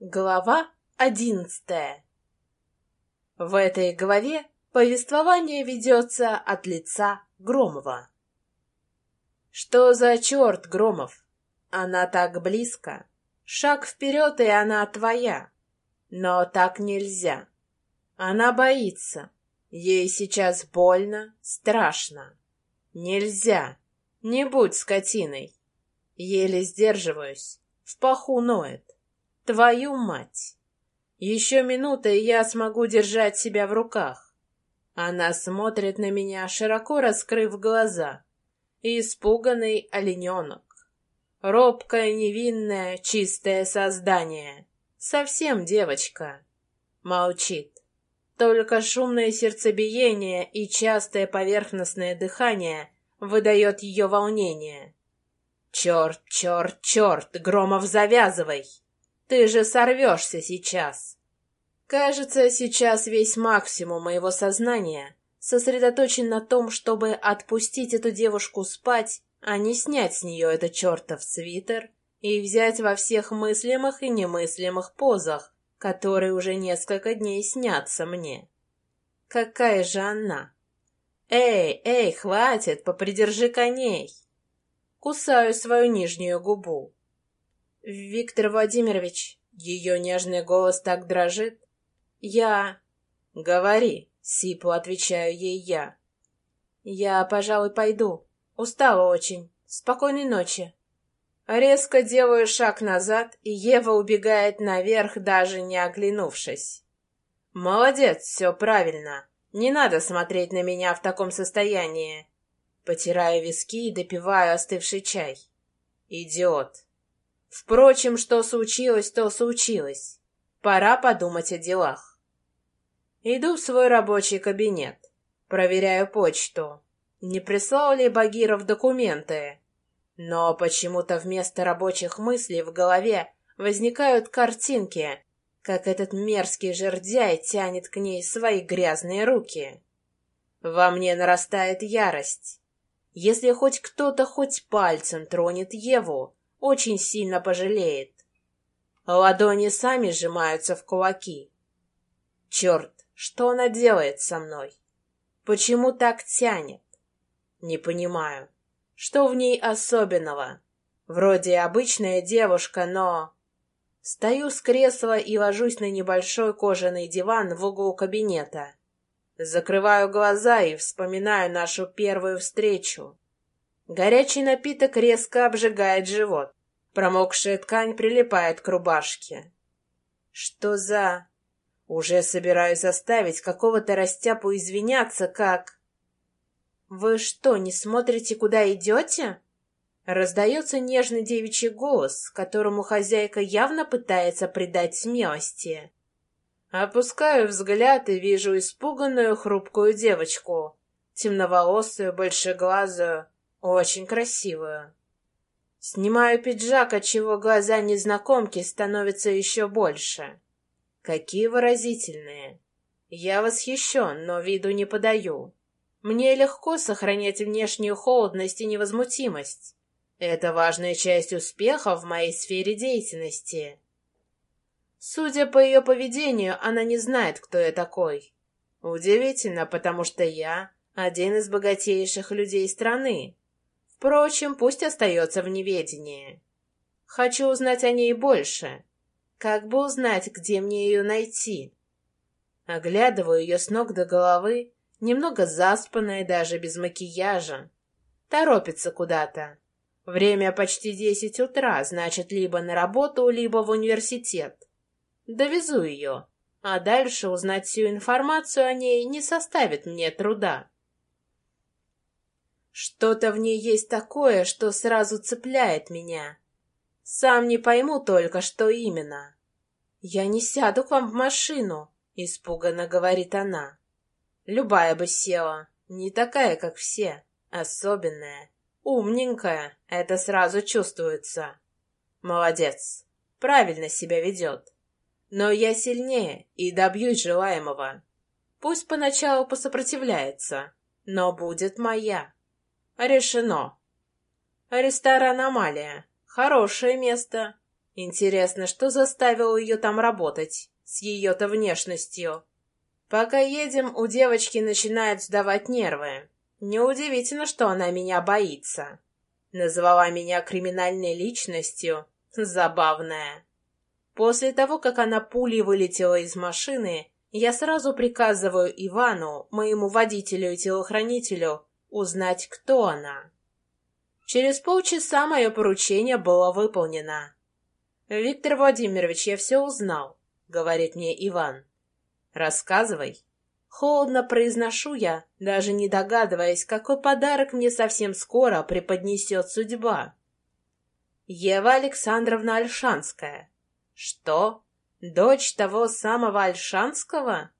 Глава одиннадцатая В этой главе повествование ведется от лица Громова. Что за черт, Громов? Она так близко. Шаг вперед, и она твоя. Но так нельзя. Она боится. Ей сейчас больно, страшно. Нельзя. Не будь скотиной. Еле сдерживаюсь. В паху ноет. Твою мать! Еще минута, и я смогу держать себя в руках. Она смотрит на меня, широко раскрыв глаза. Испуганный олененок. Робкое, невинное, чистое создание. Совсем девочка. Молчит. Только шумное сердцебиение и частое поверхностное дыхание выдает ее волнение. «Черт, черт, черт! Громов, завязывай!» Ты же сорвешься сейчас. Кажется, сейчас весь максимум моего сознания сосредоточен на том, чтобы отпустить эту девушку спать, а не снять с нее этот чертов свитер и взять во всех мыслимых и немыслимых позах, которые уже несколько дней снятся мне. Какая же она? Эй, эй, хватит, попридержи коней. Кусаю свою нижнюю губу. «Виктор Владимирович!» Ее нежный голос так дрожит. «Я...» «Говори!» — сипло отвечаю ей я. «Я, пожалуй, пойду. Устала очень. Спокойной ночи». Резко делаю шаг назад, и Ева убегает наверх, даже не оглянувшись. «Молодец, все правильно. Не надо смотреть на меня в таком состоянии». Потираю виски и допиваю остывший чай. «Идиот!» Впрочем, что случилось, то случилось. Пора подумать о делах. Иду в свой рабочий кабинет. Проверяю почту. Не прислал ли Багиров документы? Но почему-то вместо рабочих мыслей в голове возникают картинки, как этот мерзкий жердяй тянет к ней свои грязные руки. Во мне нарастает ярость. Если хоть кто-то хоть пальцем тронет Еву, очень сильно пожалеет. Ладони сами сжимаются в кулаки. Черт, что она делает со мной? Почему так тянет? Не понимаю. Что в ней особенного? Вроде обычная девушка, но... Стою с кресла и ложусь на небольшой кожаный диван в углу кабинета. Закрываю глаза и вспоминаю нашу первую встречу. Горячий напиток резко обжигает живот. Промокшая ткань прилипает к рубашке. Что за... Уже собираюсь заставить какого-то растяпу извиняться, как... «Вы что, не смотрите, куда идете?» Раздается нежный девичий голос, которому хозяйка явно пытается придать смелости. Опускаю взгляд и вижу испуганную хрупкую девочку, темноволосую, большеглазую, очень красивую. Снимаю пиджак, отчего глаза незнакомки становятся еще больше. Какие выразительные. Я восхищен, но виду не подаю. Мне легко сохранять внешнюю холодность и невозмутимость. Это важная часть успеха в моей сфере деятельности. Судя по ее поведению, она не знает, кто я такой. Удивительно, потому что я один из богатейших людей страны. Впрочем, пусть остается в неведении. Хочу узнать о ней больше. Как бы узнать, где мне ее найти? Оглядываю ее с ног до головы, немного заспанная, даже без макияжа. Торопится куда-то. Время почти десять утра, значит, либо на работу, либо в университет. Довезу ее, а дальше узнать всю информацию о ней не составит мне труда. Что-то в ней есть такое, что сразу цепляет меня. Сам не пойму только, что именно. «Я не сяду к вам в машину», — испуганно говорит она. «Любая бы села, не такая, как все, особенная, умненькая, это сразу чувствуется. Молодец, правильно себя ведет. Но я сильнее и добьюсь желаемого. Пусть поначалу посопротивляется, но будет моя». Решено. Ресторан «Амалия». Хорошее место. Интересно, что заставило ее там работать, с ее-то внешностью? Пока едем, у девочки начинают сдавать нервы. Неудивительно, что она меня боится. Назвала меня криминальной личностью. Забавная. После того, как она пулей вылетела из машины, я сразу приказываю Ивану, моему водителю и телохранителю, узнать, кто она. Через полчаса мое поручение было выполнено. «Виктор Владимирович, я все узнал», — говорит мне Иван. «Рассказывай». Холодно произношу я, даже не догадываясь, какой подарок мне совсем скоро преподнесет судьба. Ева Александровна Альшанская. Что? Дочь того самого Альшанского?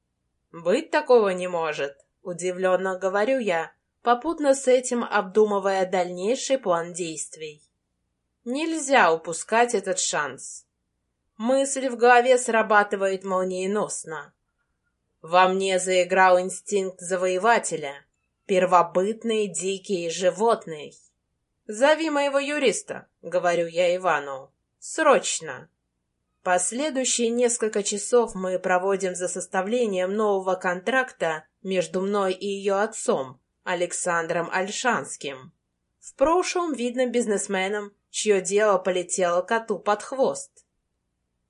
Быть такого не может, удивленно говорю я, попутно с этим обдумывая дальнейший план действий. Нельзя упускать этот шанс. Мысль в голове срабатывает молниеносно. Во мне заиграл инстинкт завоевателя, первобытный дикий животный. «Зови моего юриста», — говорю я Ивану. «Срочно!» Последующие несколько часов мы проводим за составлением нового контракта между мной и ее отцом, Александром Альшанским. В прошлом видным бизнесменом, чье дело полетело коту под хвост.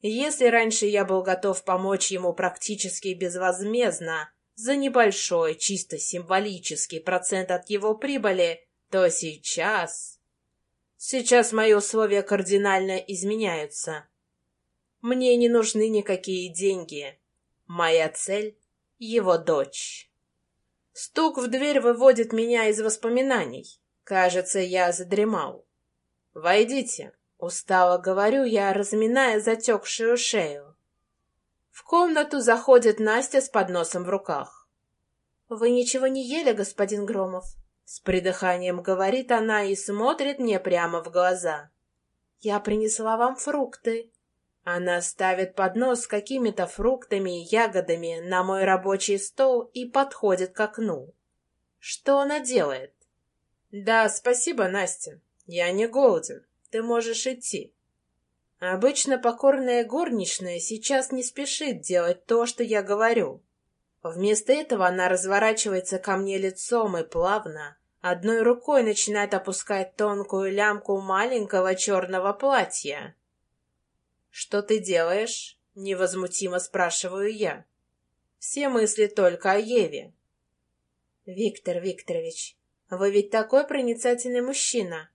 Если раньше я был готов помочь ему практически безвозмездно, за небольшой, чисто символический процент от его прибыли, то сейчас... Сейчас мои условия кардинально изменяются. Мне не нужны никакие деньги. Моя цель — его дочь. Стук в дверь выводит меня из воспоминаний. Кажется, я задремал. «Войдите», — устало говорю я, разминая затекшую шею. В комнату заходит Настя с подносом в руках. «Вы ничего не ели, господин Громов?» С придыханием говорит она и смотрит мне прямо в глаза. «Я принесла вам фрукты». Она ставит поднос с какими-то фруктами и ягодами на мой рабочий стол и подходит к окну. Что она делает? «Да, спасибо, Настя. Я не голоден. Ты можешь идти». Обычно покорная горничная сейчас не спешит делать то, что я говорю. Вместо этого она разворачивается ко мне лицом и плавно, одной рукой начинает опускать тонкую лямку маленького черного платья. «Что ты делаешь?» — невозмутимо спрашиваю я. Все мысли только о Еве. «Виктор Викторович, вы ведь такой проницательный мужчина!»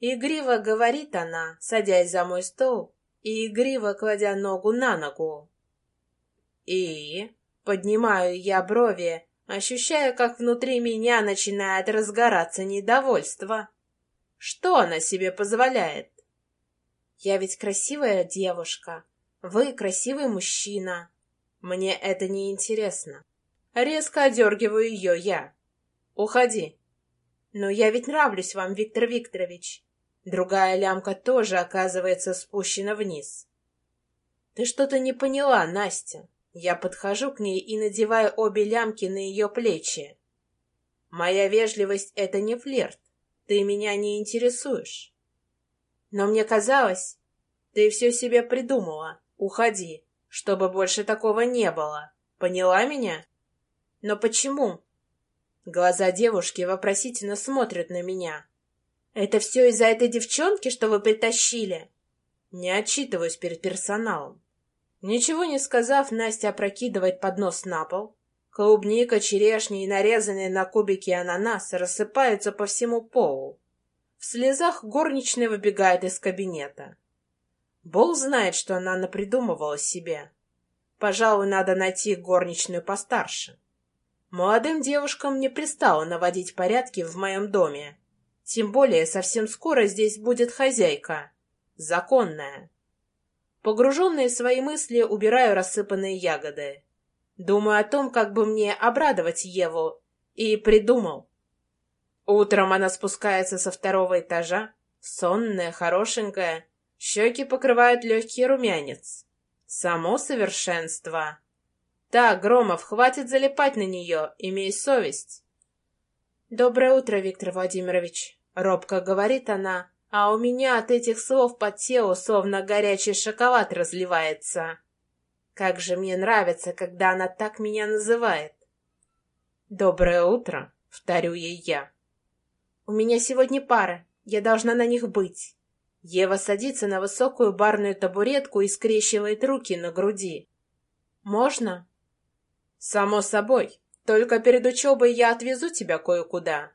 Игриво говорит она, садясь за мой стол и игриво кладя ногу на ногу. «И?» Поднимаю я брови, ощущая, как внутри меня начинает разгораться недовольство. Что она себе позволяет? Я ведь красивая девушка, вы красивый мужчина. Мне это не интересно. Резко одергиваю ее я. Уходи. Но я ведь нравлюсь вам, Виктор Викторович. Другая лямка тоже оказывается спущена вниз. Ты что-то не поняла, Настя. Я подхожу к ней и надеваю обе лямки на ее плечи. Моя вежливость — это не флирт. Ты меня не интересуешь. Но мне казалось, ты все себе придумала. Уходи, чтобы больше такого не было. Поняла меня? Но почему? Глаза девушки вопросительно смотрят на меня. Это все из-за этой девчонки, что вы притащили? Не отчитываюсь перед персоналом. Ничего не сказав, Настя опрокидывает поднос на пол. Клубника, черешни и нарезанные на кубики ананас рассыпаются по всему полу. В слезах горничная выбегает из кабинета. Бог знает, что она напридумывала себе. Пожалуй, надо найти горничную постарше. Молодым девушкам не пристало наводить порядки в моем доме. Тем более совсем скоро здесь будет хозяйка. Законная. Погруженные в свои мысли, убираю рассыпанные ягоды. Думаю о том, как бы мне обрадовать Еву, и придумал. Утром она спускается со второго этажа, сонная, хорошенькая, щеки покрывают легкий румянец. Само совершенство. Так, Громов, хватит залипать на нее, имей совесть. «Доброе утро, Виктор Владимирович», — робко говорит она, А у меня от этих слов по телу словно горячий шоколад разливается. Как же мне нравится, когда она так меня называет. «Доброе утро», — вторю ей я. «У меня сегодня пара, я должна на них быть». Ева садится на высокую барную табуретку и скрещивает руки на груди. «Можно?» «Само собой. Только перед учебой я отвезу тебя кое-куда».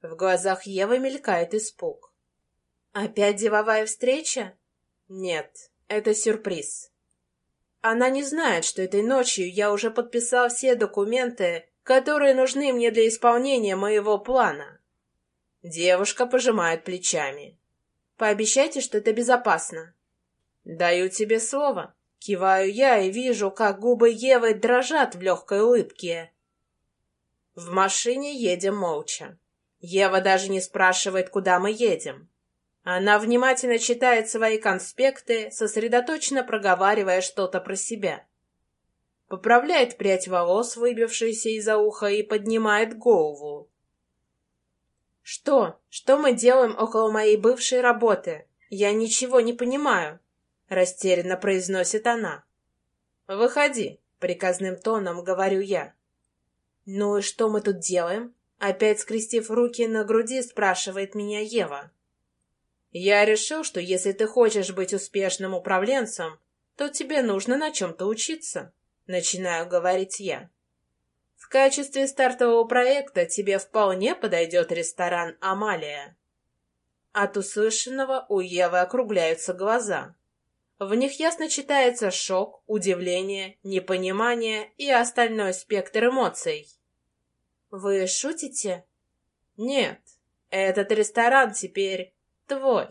В глазах Евы мелькает испуг. «Опять деловая встреча?» «Нет, это сюрприз». Она не знает, что этой ночью я уже подписал все документы, которые нужны мне для исполнения моего плана. Девушка пожимает плечами. Пообещайте, что это безопасно. Даю тебе слово. Киваю я и вижу, как губы Евы дрожат в легкой улыбке. В машине едем молча. Ева даже не спрашивает, куда мы едем. Она внимательно читает свои конспекты, сосредоточенно проговаривая что-то про себя. Поправляет прядь волос, выбившаяся из-за уха, и поднимает голову. «Что? Что мы делаем около моей бывшей работы? Я ничего не понимаю», — растерянно произносит она. «Выходи», — приказным тоном говорю я. «Ну и что мы тут делаем?» Опять скрестив руки на груди, спрашивает меня Ева. «Я решил, что если ты хочешь быть успешным управленцем, то тебе нужно на чем-то учиться», — начинаю говорить я. В качестве стартового проекта тебе вполне подойдет ресторан «Амалия». От услышанного у Евы округляются глаза. В них ясно читается шок, удивление, непонимание и остальной спектр эмоций. «Вы шутите?» «Нет, этот ресторан теперь твой».